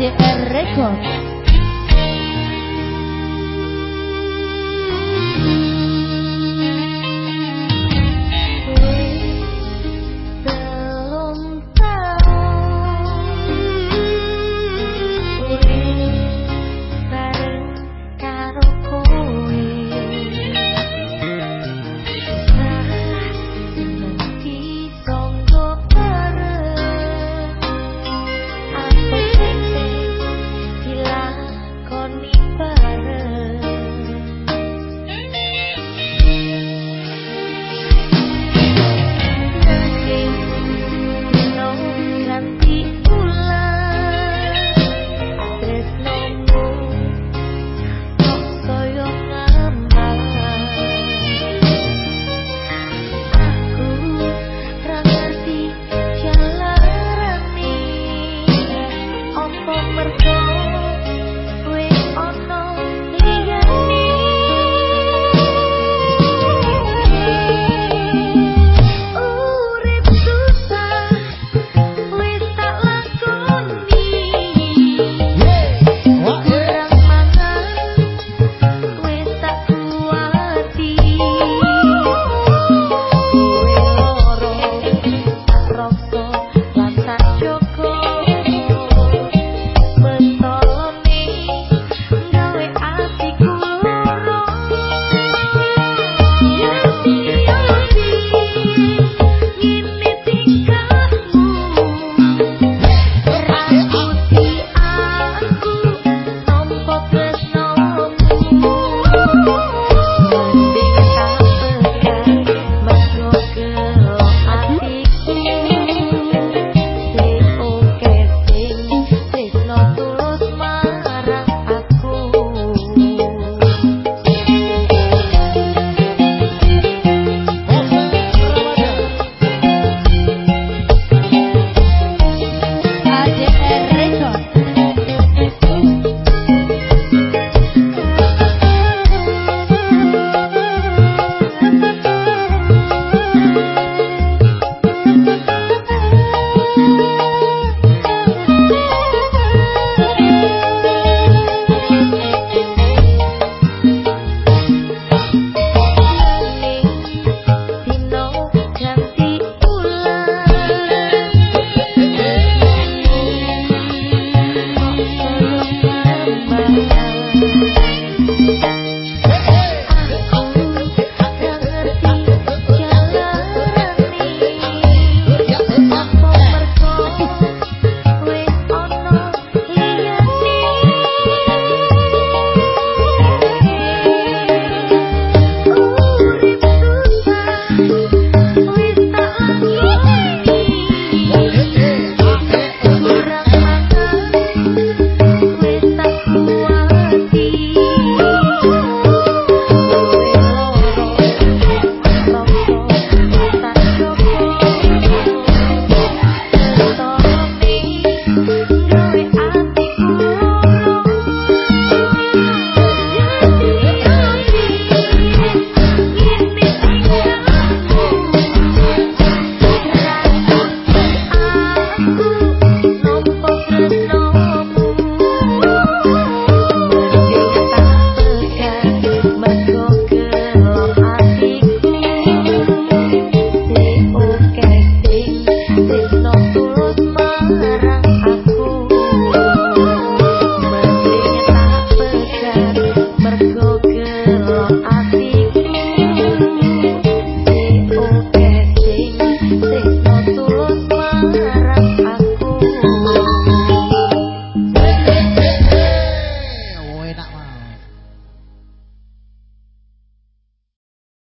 DDR Records.